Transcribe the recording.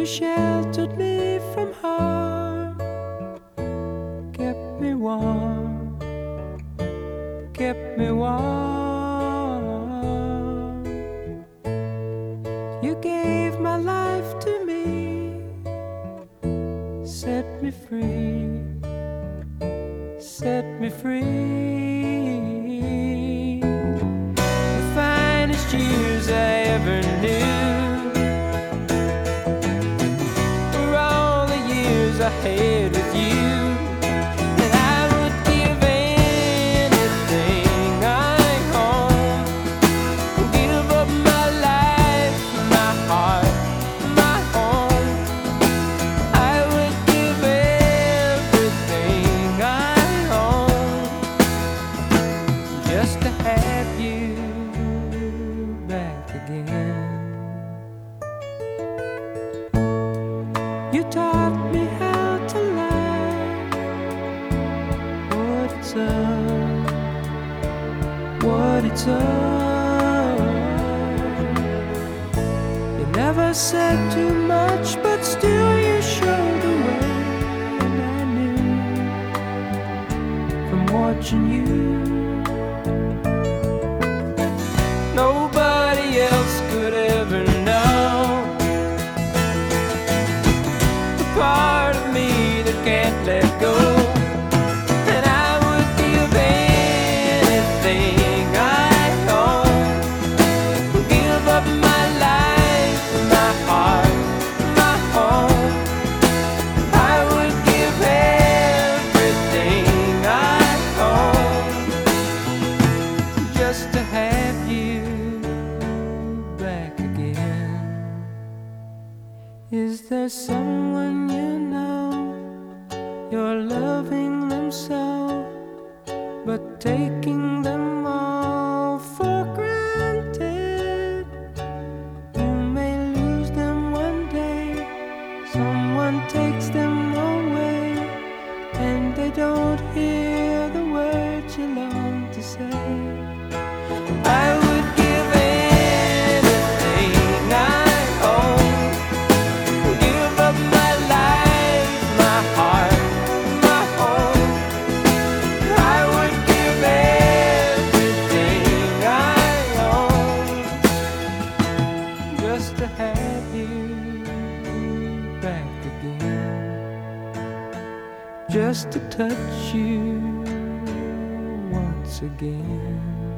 You sheltered me from harm, kept me warm, kept me warm. You gave my life to me, set me free, set me free. The finest years I ever knew. Years with you. And I would give anything I own. Give up my life, my heart, my home. I would give everything I own just to have you back again. It's what it's up. You never said too much, but still you showed the way, and I knew from watching you. I own, give up my life, my heart, my home. I would give everything I own just to have you back again. Is there someone taking them all for granted? You may lose them one day, someone takes them away, and they don't hear the words you long to say. Just to have you back again. Just to touch you once again.